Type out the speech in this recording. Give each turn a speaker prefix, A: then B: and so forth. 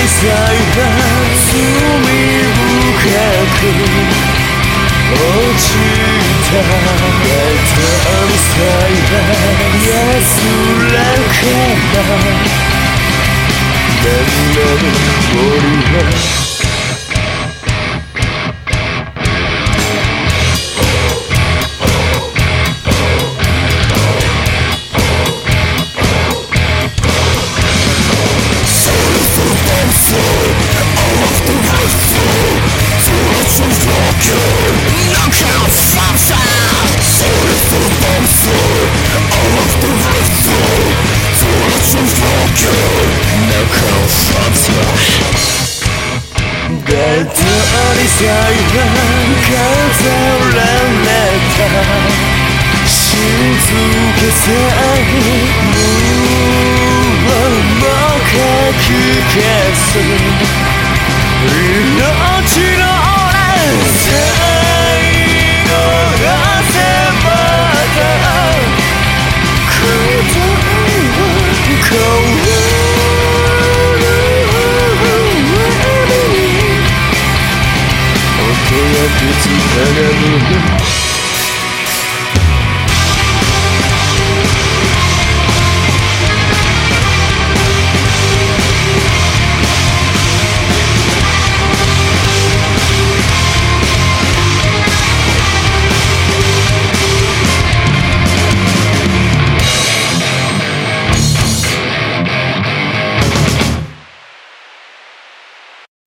A: に咲いた罪深く落ちた。肩に咲いた安らかな。何々の森は際は飾られた静けさに無音もかき消す命のオレ Что я птица голубым